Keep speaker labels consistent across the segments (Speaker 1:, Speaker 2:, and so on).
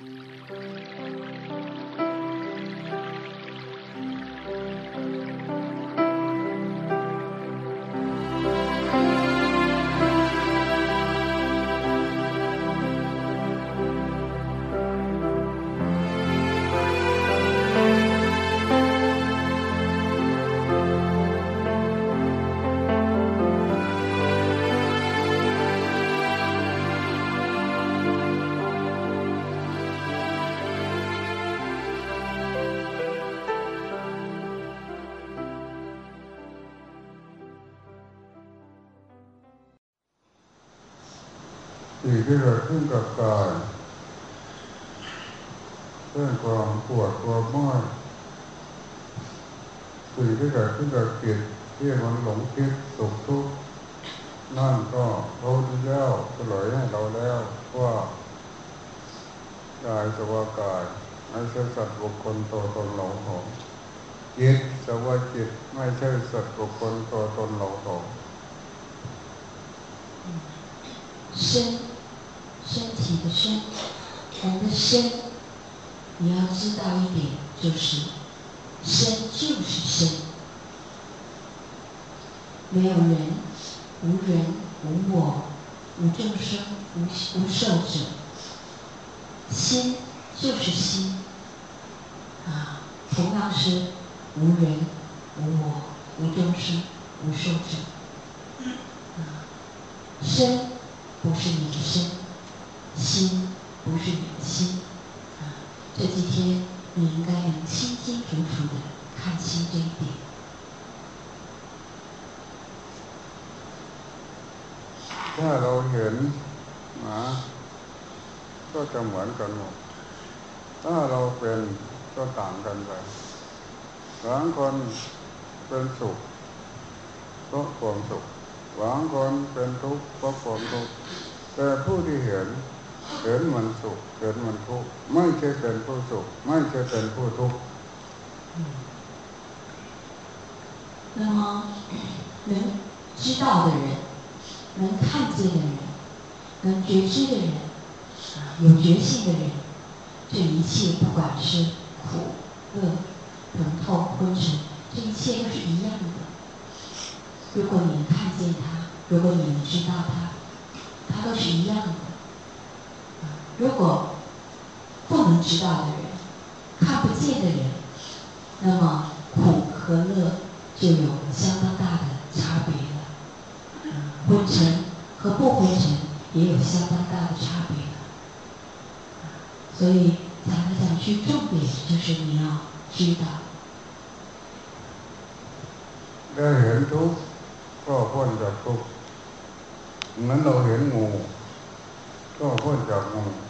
Speaker 1: สิ่ ที่เกิดขึ้นกับกายเรื่องความปวดความเมื่อยสิ่งที่เกิดขึ้นกับจิตที่มันหลงคิดสุขทุกข์นั่นก็เราที่แล้วเฉลยให้เราแล้วว่ากายสวากายไม่ใช่สัตว์บุคคลตัวตนเราของจิตสวาจิตไม่ใช่สัตว์บุคคลตัวตนเราของ
Speaker 2: 身身体的身，人的身，你要知道一点，就是身就是身，没有人，无人，无我，无众生，无无受者，心就是心，啊，同样是无人，无我，无众生，无受者，啊，身不是你的身。心不是你的心，啊，这几天你应该能清清楚楚的看清这一点。
Speaker 1: ถ้าเราเห็นนะก็จะเหมือนกันหมดถ้าเราเป็นก็ต่างกันไปบางคนเป็นสุขเพราะความสุขบางคนเป็นทุกข์เพราะความทุกข์แต่ผู้ที่เห็น เห็นมันสุขเห็นมันทุกข์ไม่ใช่เป็นผู้สุขไม่ใช่เป็นผู้ทุกข์
Speaker 2: 那么，能知道的人，能看见的人，能觉知的人，啊，有觉性的人，这一切不管是苦、乐、疼痛、昏沉，这一切都是一样的。如果你能看见它，如果你能知道它，它都是一样的。 如果不能知道的人看不见的人那么苦和乐就有相当大的差别了。昏沉和不昏沉也有相当大的差别所以讲来讲去重点就是你要知道。
Speaker 1: 在人多做混的多你们老人多做混的多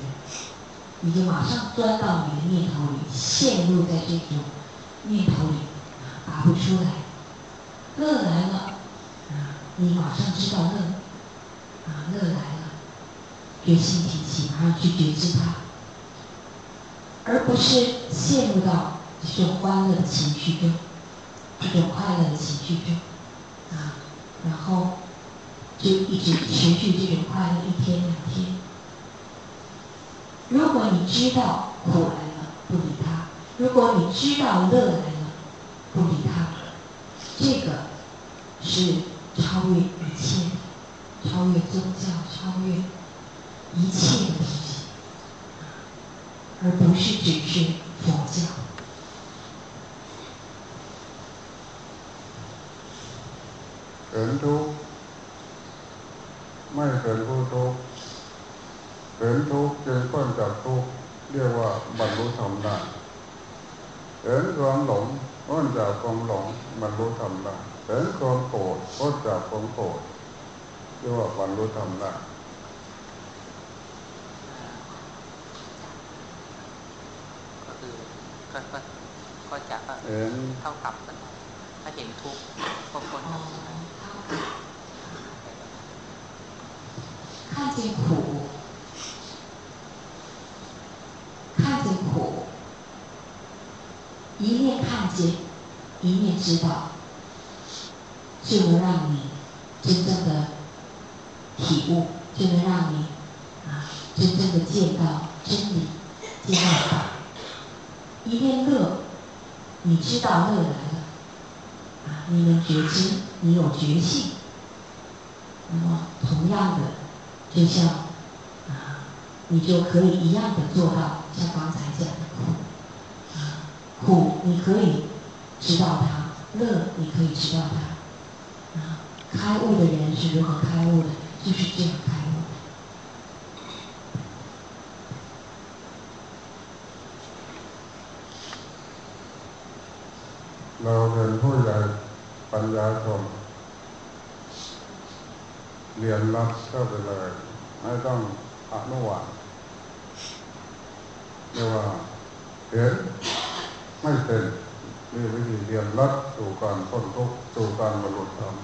Speaker 2: 你就马上钻到你的念头里，陷入在这种念头里，拔不出来。乐来了，啊，你马上知道乐，啊，乐来了，决心提起，马上去觉知它，而不是陷入到这种欢乐的情绪中，这种快乐的情绪中，啊，然后就一直持续这种快乐一天两天。如果你知道苦来了不理他如果你知道乐来了不理他这个是超越一切超越宗教超越一切的东西而不是只是佛教。
Speaker 1: 人都梦神都说 เห็นทุกข์จึงพ้นจากทุกข์เรียกว่าบรรลุธรรมได้เห็นความหลงพ้นจากความหลงบรรลุธรรมได้เห็นความโกรธพ้นจากความโกรธเรียกว่าบรรลุธรรมได้
Speaker 3: ก็คือ ก็ก็จะ
Speaker 1: เห็น
Speaker 3: เท่ากับถ้าเห็นทุกข์ก็พ้น
Speaker 2: 看见苦， 一念知道，就能让你真正的体悟，就能让你啊真正的见到真理，见到法。一念乐，你知道乐来了，啊，你能觉知，你有觉性。那么同样的，就像啊，你就可以一样的做到，像刚才讲的苦，苦你可以知道它，乐你可以知道它，啊，开悟的人是如何开悟的，就是这样开悟。
Speaker 1: เราเป็นผู้ใหญ่ปัญญาชนเรียนรับเข้าไปเลย ไม่ต้องอนุวาตเรียกว่าเห็น ไม่เป็นมีวิธีเรียนรัดสู่การพ้นทุกข์สู่การบรรลุธรรม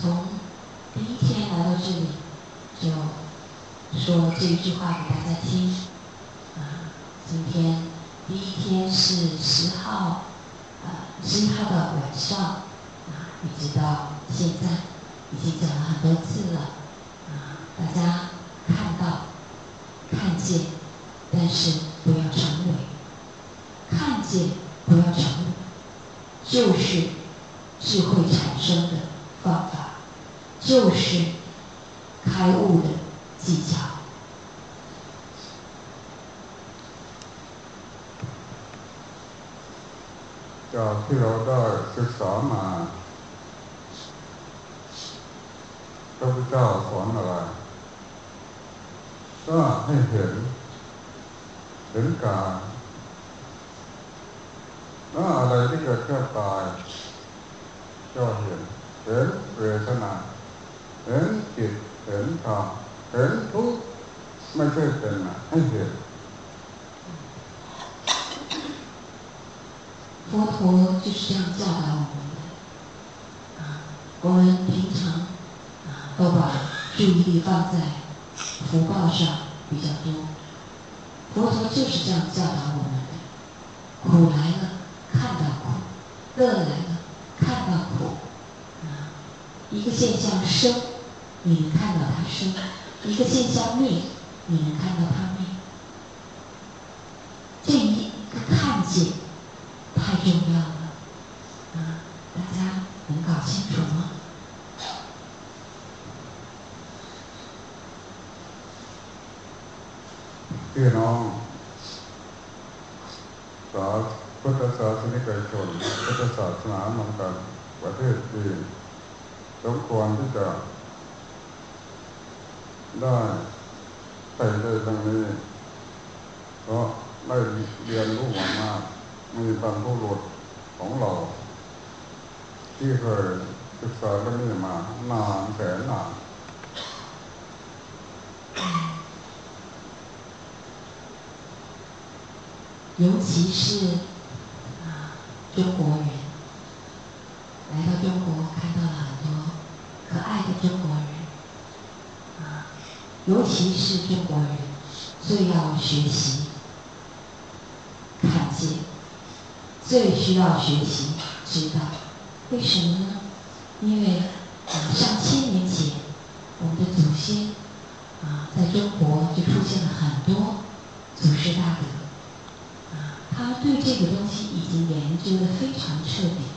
Speaker 2: 从第一天来到这里，就说这一句话给大家听。啊，今天第一天是十号，呃，十一号的晚上，啊，一直到现在，已经讲了很多次了，啊，大家看到、看见，但是 不要成为，看见不要成为，就是智慧产生的方法，就是开悟的技巧。
Speaker 1: จากที่เราได้ศึกษามาพระพุทธเจ้าสอนอะไรก็ให้เห็น เห็นกายแล้วอะไรที่เกิดแค่ตายก็เห็นเห็นเวทนาเห็นจิตเห็นธรรมเห็นทุกไม่ใช่เป็นนะให้เห็น
Speaker 2: 佛陀就是这样教导我们的啊，我们平常啊都把注意力放在福报上比较多， 佛陀就是这样教导我们的，苦来了看到苦，乐来了看到苦，一个现象生，你能看到它生；一个现象灭，你能看到它
Speaker 1: ศาสนาเหมือนกันประเทศจีนสมควรที่จะได้ใส่ใจตรงนี้เพราะได้เรียนรู้มามากมีบรรพุรุษของเรา ที่เคยศึกษาเรื่องนี้มานานแสนนาน
Speaker 2: 尤其是啊中国人 来到中国，看到了很多可爱的中国人啊，尤其是中国人最要学习看见。最需要学习知道，为什么呢？因为，上千年前，我们的祖先啊，在中国就出现了很多祖师大德啊，他对这个东西已经研究的非常彻底。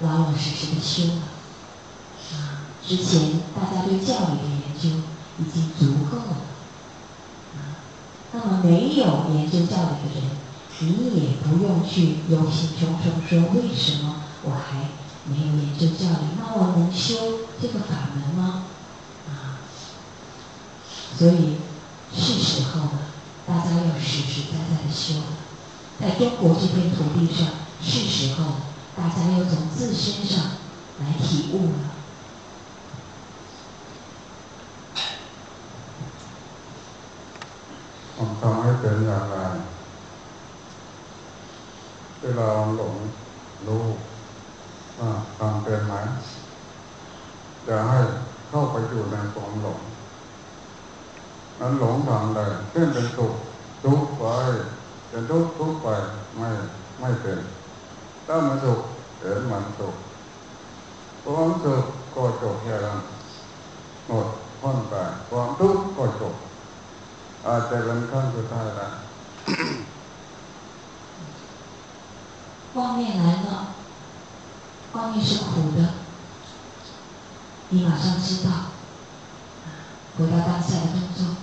Speaker 2: 老老实实的修了。啊，之前大家对教育的研究已经足够了。啊，那么没有研究教育的人，你也不用去忧心忡忡说为什么我还没有研究教育？那我能修这个法门吗？啊，所以是时候了，大家要实实在在的修了。在中国这片土地上，是时候了大家要从自身上来体悟了。
Speaker 1: ผมทำให้เป็นอย่างไรเวลาหลงรู้ว่าทำเป็นไหมอย่าให้เข้าไปอยู่ในความหลงนั้นหลงทำใดเช่นเป็นสุขทุกข์ไปจะทุกทุกไปไม่ไม่เป็น ถ้ามันสุขเห็นมันสุขความสุขก็จบแค่นั้นหมดพ้นไปความทุกข์ก็จบอาจจะเป็นขั้นสุดท้ายแล้ว
Speaker 2: 光面来了，光面是苦的，你马上知道，回到当下的动作，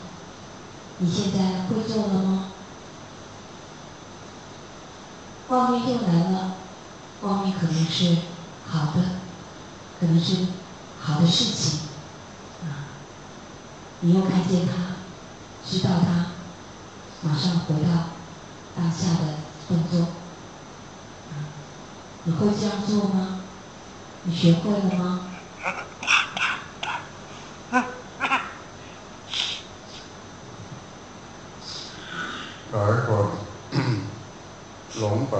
Speaker 2: 你现在会做了吗？光明又来了， 光明可能是好的可能是好的事情啊你又看见他知道他马上回到当下的动作你会这样做吗？你学会了吗？
Speaker 1: 耳朵 龙本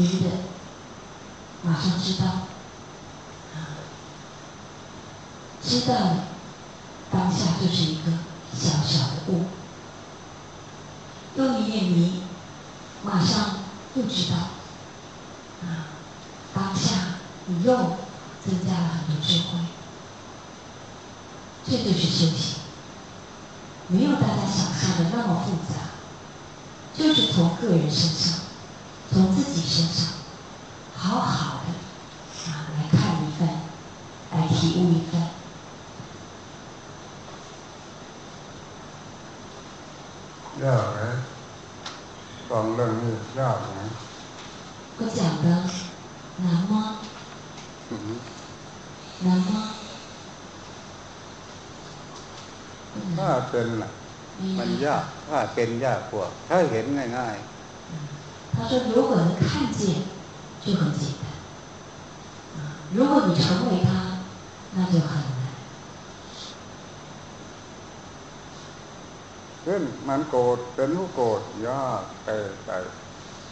Speaker 2: 迷的，马上知道，啊，知道了，当下就是一个小小的悟，又一念迷，马上又知道，啊，当下你又增加了很多智慧，这就是修行，没有大家想象的那么复杂。就是从个人身上，从自己身上，好好的啊来看一番，来体悟一番。
Speaker 1: ยากไหมฟังเรื่องนี้ยากไหม
Speaker 2: 我讲的难吗？难吗？
Speaker 1: ถ้าเป็นมันยากถ้าเป็นยากกว่าถ้าเห็นง่าย
Speaker 2: ๆ他说如果能看见就很简单如果你成为他 那就很难
Speaker 1: เช่นมันโกรธเป็นผู้โกรธยากไปไป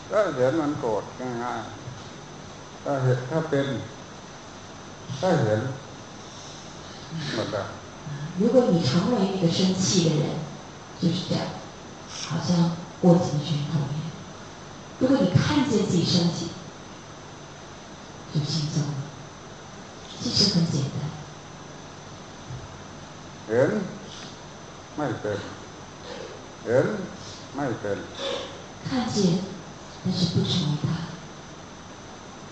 Speaker 1: ถ้าเห็นมันโกรธง่ายๆถ้าเห็นถ้าเป็นถ้าเห็นหมดแล้ว
Speaker 2: 如果你成为那个生气的人就是这样，好像握紧拳头一样。如果你看见自己生气，就轻松了。其实很简单。
Speaker 1: 人ไม่เป็น人ไม่เป็น
Speaker 2: 看见，但是不成为他；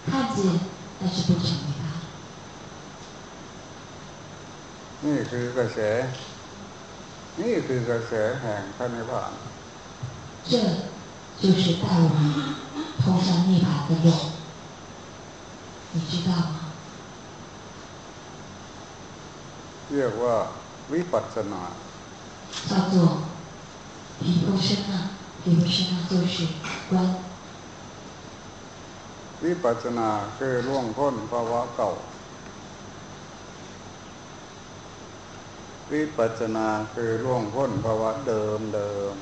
Speaker 2: 看见，但是不成为他。
Speaker 1: นี่คือกระแสนี่คือกระแสแห่งพระนิพพาน
Speaker 2: 这就是带我们通向涅槃的路，你知道吗？
Speaker 1: เรียกว่า วิปัสสนา
Speaker 2: 叫做毗婆舍那，毗 给我身上做事观。
Speaker 1: วิปัสสนาคือล่วงพ้นภาวะเก่า วิปัสสนาคือล่วงพ้นภาวะเดิมเดิม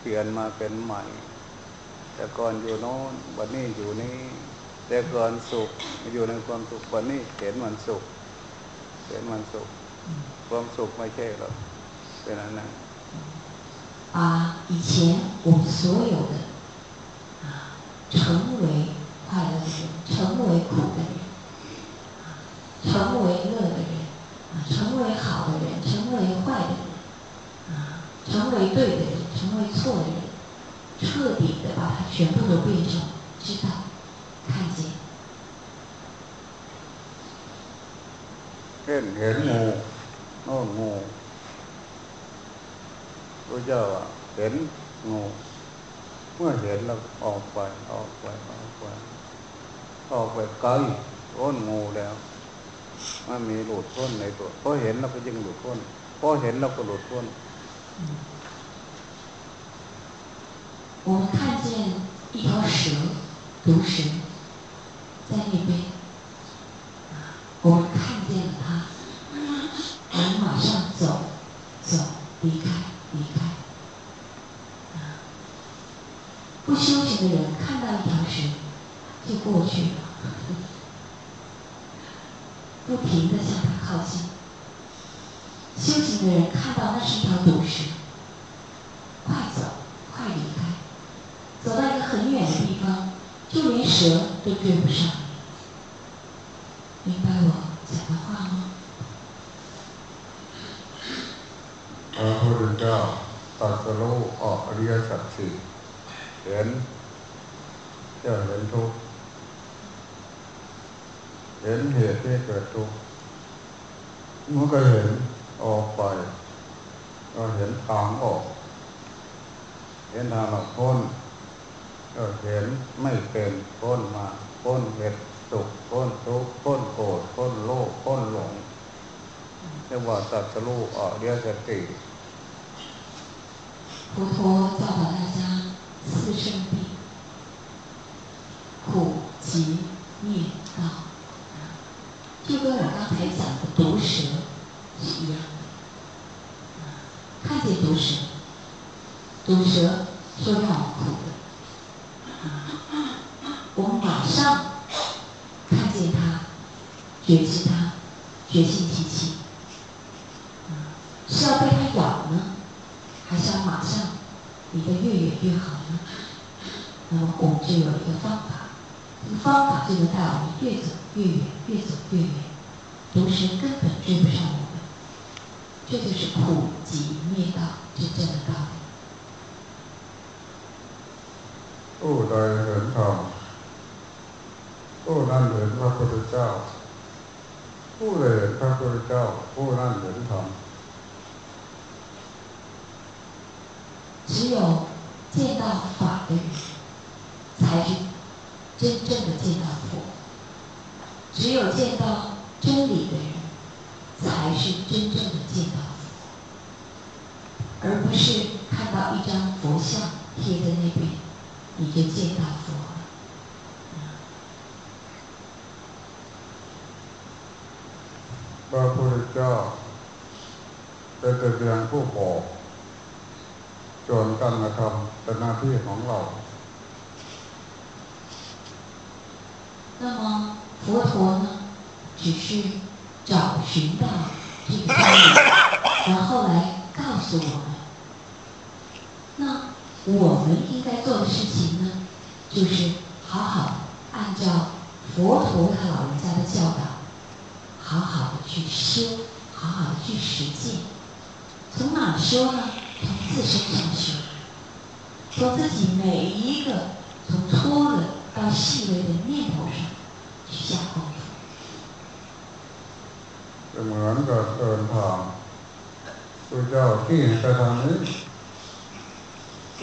Speaker 1: เปลี่ยนมาเป็นใหม่ แต่ก่อนอยู่โน้นวันนี้อยู่นี่แต่ก่อนสุขอยู่ในความสุขวันนี้เห็นมันสุขเห็นมันสุข ความสุขไม่ใช่หรอกเป็นอันนั้น
Speaker 2: 把以前我们所有的啊，成为快乐的人，成为苦的人，啊，成为乐的人，啊，成为好的人，成为坏的人，啊，成为对的人，成为错的人，彻底的把它全部都变成知道、看见。
Speaker 1: เช่นเห็นงู โน่นงูพระเจ้าอะเห็นงูเมื่อเห็นเราออกไปออกไปออกไปออกไปไกลพ้นงูแล้วมันมีหลุดพ้นในตัวพอเห็นเราก็ยังหลุดพ้นพอเห็นเราก็หลุดพ้น
Speaker 2: 我们看见一条蛇，毒蛇， 不停的向它靠近。修行的人看到那是一条毒蛇，快走，快离开。走到一个很远的地方，就连蛇都追不上你。明白我讲的话吗？
Speaker 1: พระพุทธเจ้าตรัสรู้ออกอริยสัจสี่เห็นเจ้าเห็นทุกข์ เห็นเหตุที่เกิดทุกข์เมื่อก็เห็นออกไป ก็เห็นทางออก เห็นทางออกพ้นก็เห็นไม่เป็นพ้นมาพ้นเหตุสุขพ้นทุกข์พ้นโกรธพ้นโลภพ้นหลงเรียกว่าตรัสรู้ออกอริยสัจสี่
Speaker 2: 佛陀教导大家四圣谛：苦、集、 毒蛇说让我苦的，我马上看见它，觉知它，觉性提起。是要被它咬呢，还是要马上离得越远越好呢？那么我们就有一个方法，这个方法就能带我们越走越远，越走越远，毒蛇根本追不上我们。这就是苦集灭道真正的道理。
Speaker 1: ผู้ใดเห็นธรรมผู้นั้นเห็นพระพุทธเจ้า ผู้ใดเห็นพระพุทธเจ้า ผู้นั้นเห็นธรรม
Speaker 2: 只有见到法的人，才是真正的见到佛；只有见到真理的人，才是真正的见到佛，而不是看到一张佛像贴在那边， 你就见到佛了。
Speaker 1: พระพุทธเจ้าเป็นแต่เพียงผู้บอกส่วนการกระทำเป็นหน้าที่ของเรา
Speaker 2: 那么佛陀呢，只是找寻到这个道理，然后来告诉我们。那 我们应该做的事情呢，就是好好按照佛陀他老人家的教导，好好的去修，好好的去实践。从哪修呢？从自身上修，从自己每一个从粗的到细微的念头上去下功夫。
Speaker 1: จะเหมือนกับเดินทางพระเจ้าที่ไปทางนี้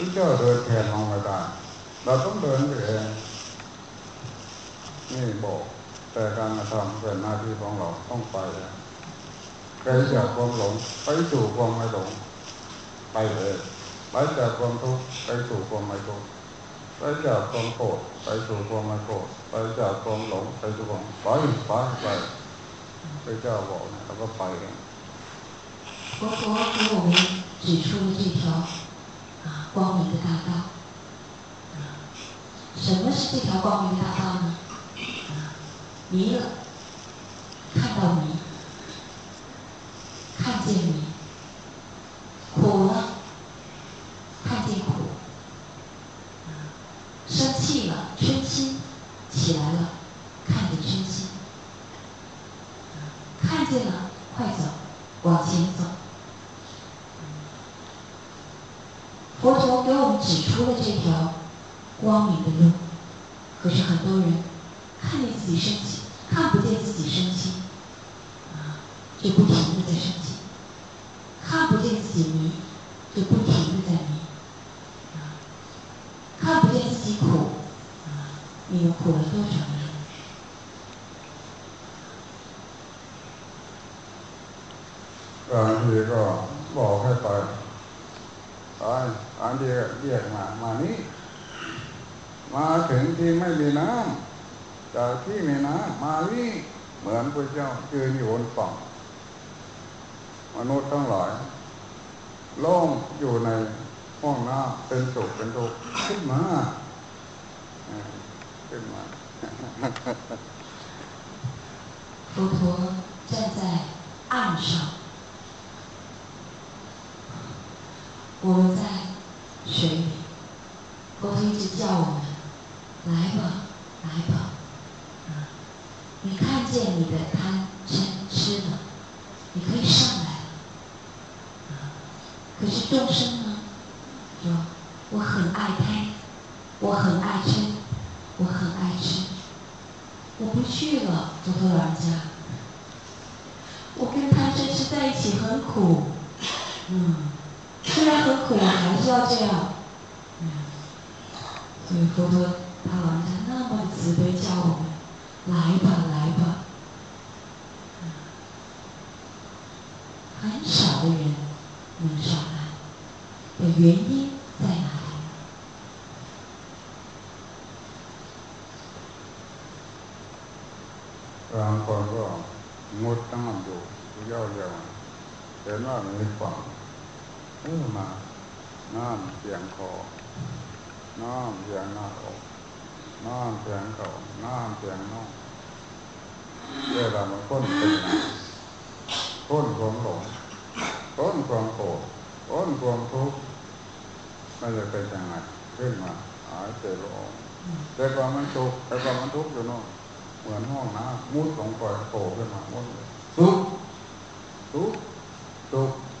Speaker 1: พระเจ้าเดินแทนเราไม่ได้เราต้องเดินไปเองนี่บอกแต่การกระทำเป็นหน้าที่ของเราต้องไปไกลจากความหลงไปสู่ความไม่หลงไปเลย ไปจากความทุกข์ไปสู่ความไม่ทุกข์ไปจากความโกรธไปสู่ความไม่โกรธไปจากความหลงไปสู่ความไปไปไปพระเจ้าบอกนะเราก็ไปเอง
Speaker 2: 佛陀给我们指出了这条啊 光明的大道。什么是这条光明大道呢？迷了，看到你，看见你，苦了，看见苦，生气了，嗔心起来了，看见嗔心，看见了，快走，往前走。佛陀给我们指出了这条光明的路，可是很多人看见自己生气，看不见自己生气，啊，就不停的在生气。看不见自己迷，就不停可是众生呢，说我很爱贪，我很爱吃，我很爱吃，我不去了，佛陀老人家，我跟贪嗔痴在一起很苦，嗯，虽然很苦，还是要这样，嗯，所以佛陀他老人家那么慈悲教我们，来吧，来吧，很少的人能上。的原因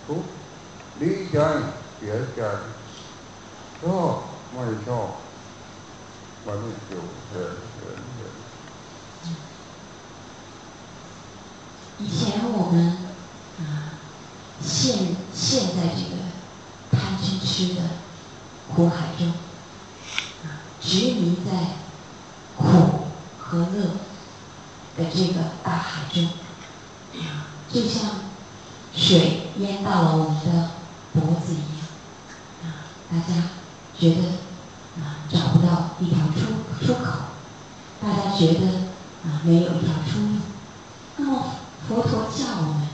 Speaker 1: ทุกข์ทุกข์ดีใจเสียใจชอบไม่ชอบวันนี้อยู่เห็นเห็นเห็น
Speaker 2: 以前我们啊陷陷在这个贪嗔痴的苦海中，啊，执迷在苦和乐的这个大海中，啊，就像 水淹到了我们的脖子一样，啊，大家觉得啊找不到一条出出口，大家觉得啊没有一条出路，那么佛陀叫我们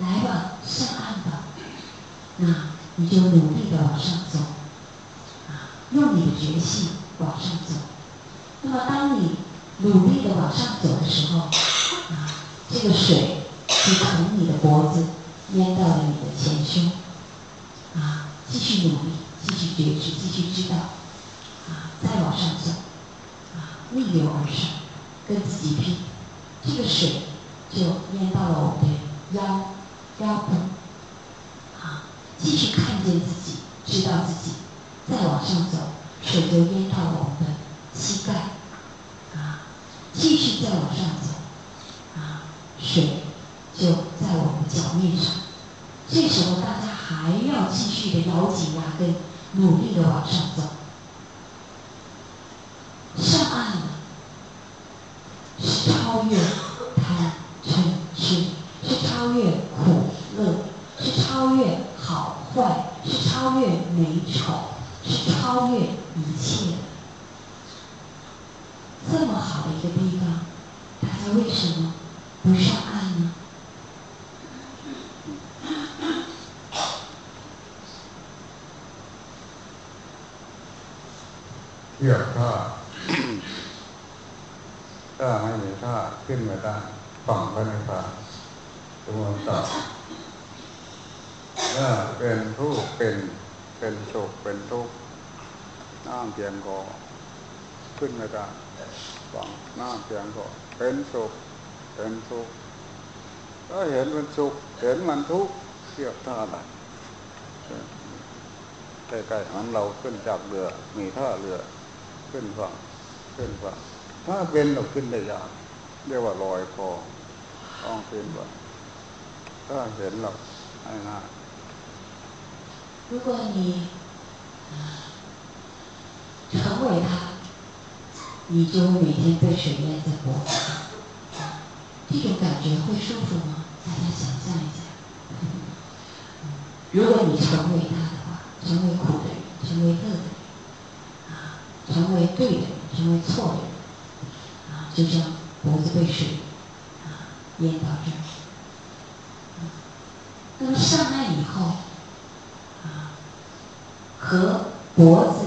Speaker 2: 来吧，上岸吧，那你就努力的往上走。啊用你的决心往上走。那么，当你努力的往上走的时候，啊，这个水就从你的脖子淹到了你的前胸，啊，继续努力，继续觉知，继续知道，啊，再往上走，啊，逆流而上，跟自己拼，这个水就淹到了我们的腰腰部，啊，继续看见自己，知道自己。再往上走，水就淹到了我们的膝盖，啊，继续再往上走，啊，水就在我们脚面上。这时候大家还要咬紧牙根，努力的往上走。
Speaker 1: ทุกข์ก็เห็นมันสุขเห็นมันทุกข์เทียบท่าอะไรใกล้ๆมันเราขึ้นจากเรือ มีท่าเรือขึ้นฝั่งขึ้นฝั่งถ้าเป็นเราขึ้นได้ยากเรียกว่าลอยคอต้องขึ้นฝั่งถ้าเห็นเราง่าย
Speaker 2: 如果你成为他，你就会每天被水淹在脖子上， 这种感觉会舒服吗？大家想象一下。如果你成为他的话，成为苦的人，成为乐的人。成为对的人，成为错的人，啊，就像脖子被水啊淹到这儿，那么上岸以后，啊，和脖子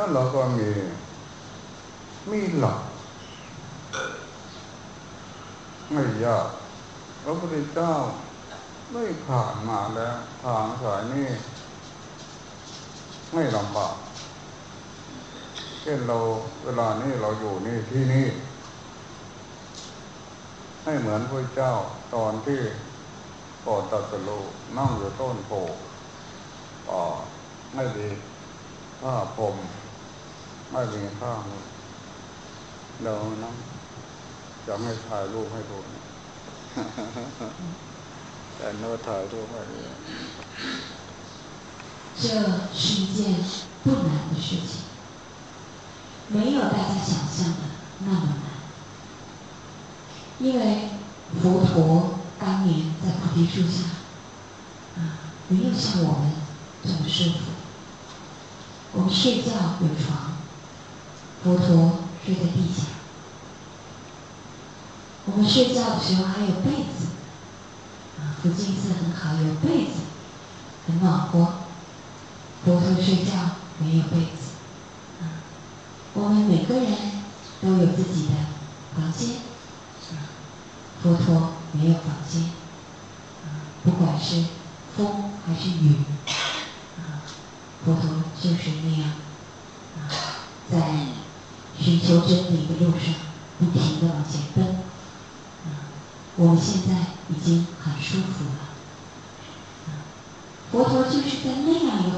Speaker 1: นั่นเราก็มีมีหลักไม่ยากพระพุทธเจ้าไม่ผ่านมาแล้ว ทางสายนี้ไม่ลำบากเช่นเราเวลานี้เราอยู่นี่ที่นี่ ให้เหมือนพระเจ้าตอนที่ก่อนตัดสโลนั่งอยู่ต้นโพป่าไม่ดีผ้าผม ไม่มีข้างเรานั่งจะไม่ถ่ายรูปให้ดูแต่โน้ถ่ายรูปให้
Speaker 2: 这是一件不难的事情。没有大家想象的那么难，因为佛陀当年在菩提树下，啊，没有像我们这么舒服。我们睡觉有床， 佛陀睡在地下。我们睡觉的时候还有被子，啊，福建寺很好，有被子，很暖和。佛陀睡觉没有被子。啊我们每个人都有自己的房间，佛陀没有房间，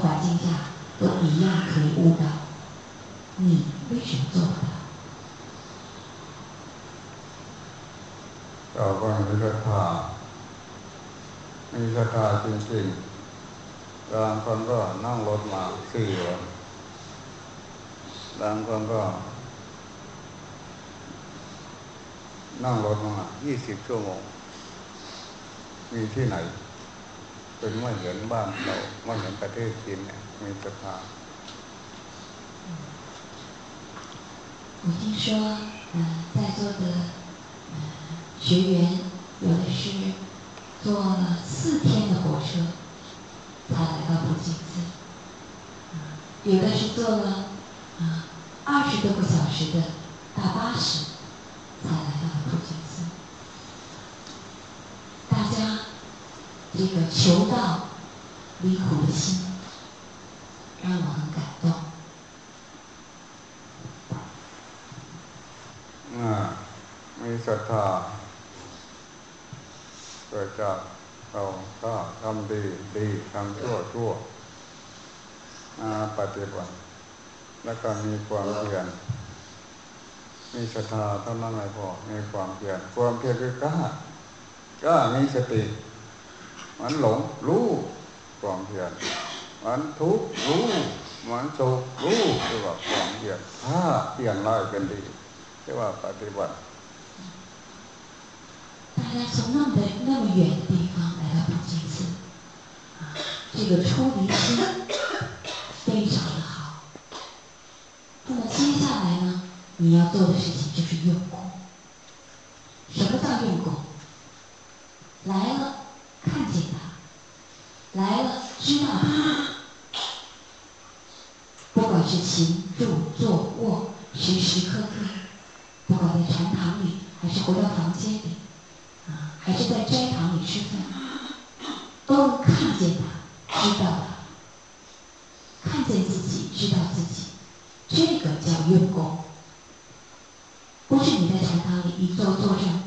Speaker 2: 那样一个环境下，都一样可以悟到。你为什么做不到？
Speaker 1: ต่อไปมีศรัทธามีศรัทธาจริงๆบางคนก็นั่งรถมาสี่วันบางคนก็ นั่งรถมายี่สิบชั่วโมง มีที่ไหน เป็นไม่เหมือนบ้านเราไม่เหมือนประเทศจีนเนี่ยมีศรัทธา
Speaker 2: 我听说，嗯，在座的嗯学员有的是坐了四天的火车才来到普吉寺，有的是坐了啊二十多个小时的大巴士 这个求道离苦的心，让我很感动。
Speaker 1: มีศรัทธาเกิดจากเราถ้าทำดีดีทำชั่วชั่วปฏิบัติ แล้วก็มีความเพียรมีศรัทธาเท่านั้นไม่พอมีความเพียรความเพียรคือกล้ากล้ามีสติ มันหลงรู้ความเพียรมันทุกข์รู้มันสุขรู้เรียกว่าความเพียรถ้าเปลี่ยนร้ายเป็นดีเรียกว่าปฏิบัติ
Speaker 2: 大家从那么的那么远的地方来到北京寺，啊，这个出离心非常的好。那么接下来呢，你要做的事情就是用功。什么叫用功？来了，看见他； 来了，知道他。不管是行、住、坐、卧，时时刻刻，不管在禅堂里，还是回到房间里，啊，还是在斋堂里吃饭，都能看见他，知道他，看见自己，知道自己，这个叫用功。不是你在禅堂里一坐坐上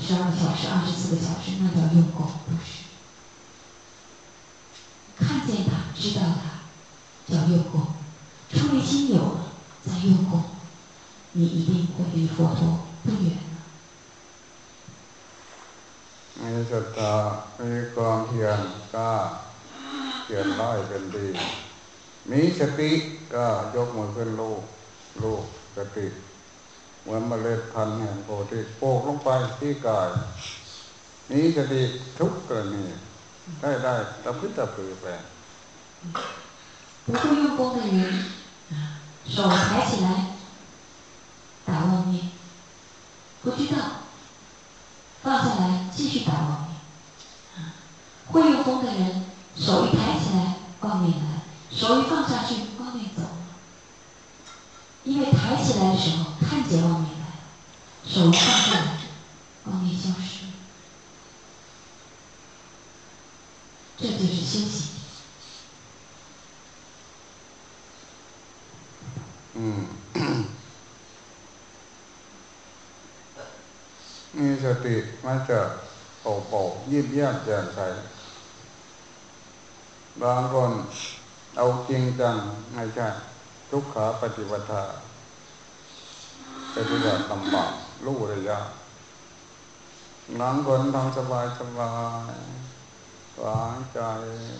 Speaker 2: 十二个小时、二十四个小时，那叫用功，不是。知道他，叫用功。出离心有了，再用功，你一定会离佛陀不远
Speaker 1: มีศรัทธามีความเพียรกล้าเพียรร้อยเป็นดี มีสติก็ยกมือขึ้นลูกลูกสติเหมือนเมล็ดพันธุ์แห่งโพธิโปกลงไปที่กาย มีสติทุกกรณีได้ได้ตะพื้นตะพือไป
Speaker 2: 不会用功的人，手抬起来打妄念，不知道放下来继续打妄念。会用功的人，手一抬起来妄念来，手一放下去妄念走。因为抬起来的时候看见妄念来了，手放下来
Speaker 1: ป่ยิ้มแย้มแจ่มใสบางคนเอาจริงจังไม่ใช่ทุกขาปฏิวัติปฏิบัติลำบากรู้ระยะบางคนทำสบายสบายวางใจ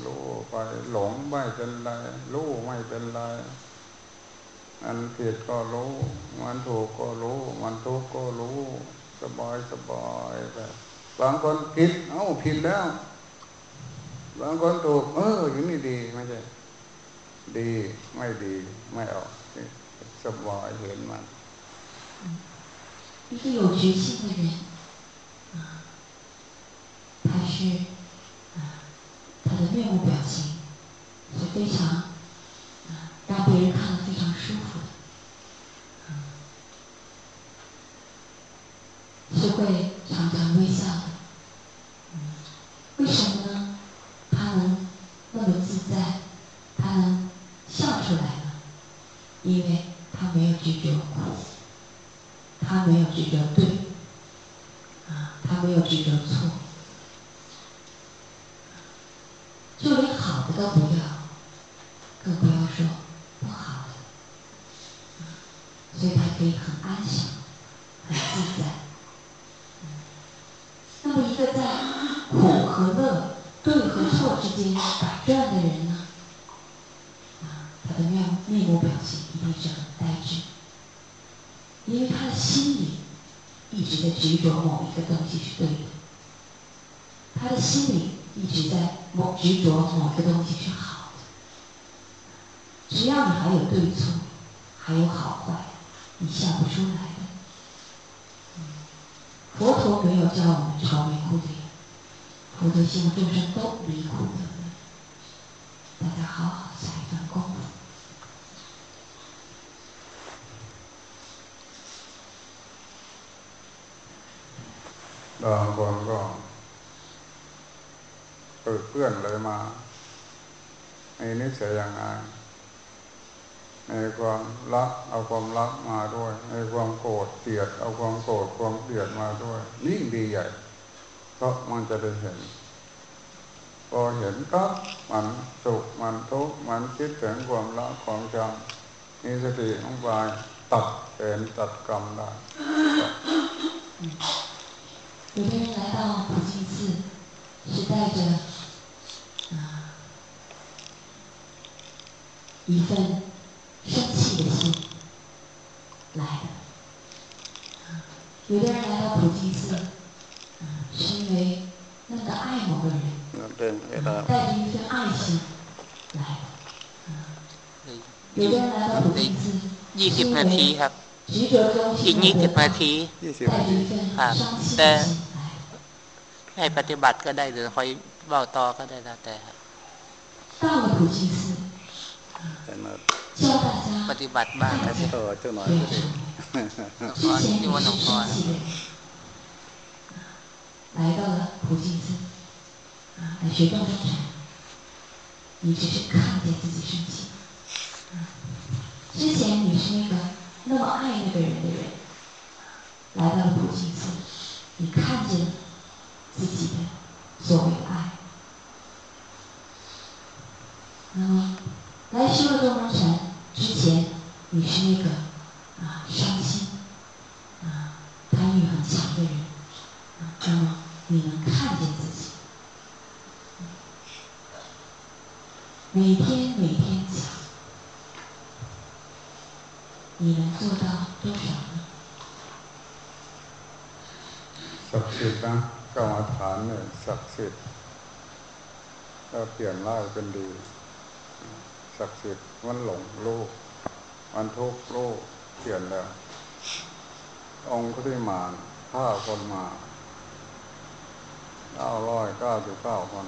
Speaker 1: รู้ไปหลงไม่เป็นไรรู้ไม่เป็นไรมันผิดก็รู้ มันถูกก็รู้ มันทุกข์ก็รู้ สบายสบายไปบ างคนผิด เอ้าผิดแล้ว บางคนถูก เอออย่างนี้ดีไม่ใช่ ดีไม่ดี ไม่เอาสบายเห็นมัน
Speaker 2: 一个有决心的人，啊，他是啊，他的面目表情是非常让别人看了非常舒服 执着某一个东西是对的，他的心里一直在某执着某一个东西是好的。只要你还有对错，还有好坏，你笑不出来的。佛陀没有教我们愁眉苦脸，佛陀希望众生都离苦得乐。大家好好下一段功夫。
Speaker 1: บางคนก็เปิดเพื่อนเลยมาในนิสัยอย่างไรในความรักเอาความรักมาด้วย ในความโกรธเกลียด เอาความโกรธความเกลียดมาด้วยยิ่งดีใหญ่เพราะมันจะได้เห็น พอเห็นก็มันสุขมันทุกข์มันคิดถึงความรักความชังมีสติลงไปตัดเป็นตัดกรรมได้
Speaker 2: 有的人来到普济寺，是带着啊一份生气的心来。的。有的人来到普济寺，是因为那么的爱某个人，带着一份爱心来。的。有的人来到普济寺，
Speaker 3: ยี่สิบนาทีครับ。อี ให้ปฏิบัติก็ได้หรือคอยเบาต่อก็ได้แล้วแต่ครับ
Speaker 2: 到了普净寺，
Speaker 1: แต่มา
Speaker 2: 教大
Speaker 3: ป
Speaker 2: 家
Speaker 3: ฏิบัติบ้างครับ
Speaker 1: ต่อเจ้าหน่อย
Speaker 2: 对
Speaker 1: ก็ดี
Speaker 2: 之前你是生气的人，来到了普净寺，啊，来学众生禅，你只是看见自己生气。啊，之前你是那个那么爱那个人的人，来到了普净寺，你看见 自己的所谓爱。那来修了东方禅之前，你是那个啊伤心啊贪欲很强的人，那么你能看见自己，每天每天讲，你能做到多少呢？
Speaker 1: 十八。 กรรมฐานเนี่ยศักดิ์สิทธิ์ก็เปลี่ยนร้ายเป็นดี ศักดิ์สิทธิ์มันหลงโลกมันทุกข์โลกเปลี่ยนแล้ว องค์ที่มานฆ่าคนมาเก้าร้อยเก้าสิบเก้าคน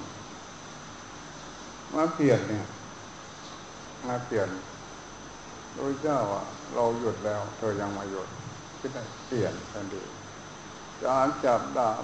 Speaker 1: มาเปลี่ยนเนี่ยมาเปลี่ยนโดยเจ้าอะ เราหยุดแล้ว เธอยังมาหยุดคิดได้เปลี่ยนทันทีจานจับดาบ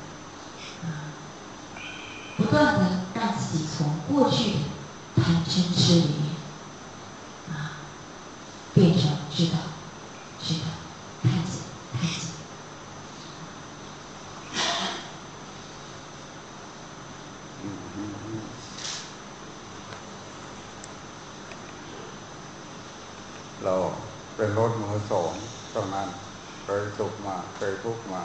Speaker 2: 不断的让自己从过去的贪嗔痴里面啊，变成知道，知道，看见，看见。 เราเป็นรถมือสองตรงนั้น เคยสุขมา เคยทุกข์มา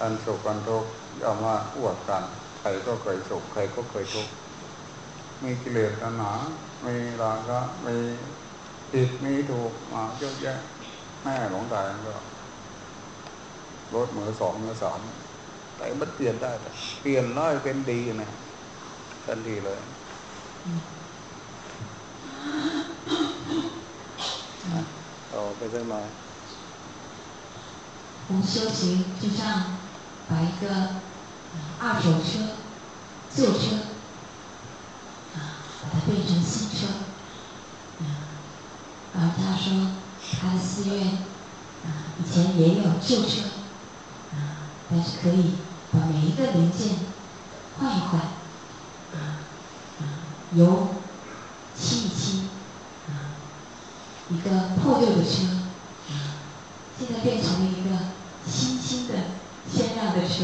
Speaker 2: อันสุขกันทุกข์ ย่อมมาอวดกัน ใครก็เคยสุข ใครก็เคยทุกข์ มีกิเลสตัณหา มีราคะมีผิด มีถูกมาเยอะแยะ แม่หลงตายก็ รถมือสองมือสามแต่มันเปลี่ยนได้แต่เปลี่ยนร้ายเป็นดีนะทันทีเลย ต่อไปสักหน่อย 我们修行就像 把一个二手车、旧车啊，把它变成新车。嗯，而他说他的寺院啊，以前也有旧车啊，但是可以把每一个零件换一换啊，啊，油漆一漆啊，一个破旧的车啊。现在变成了一个新新的、限量的车，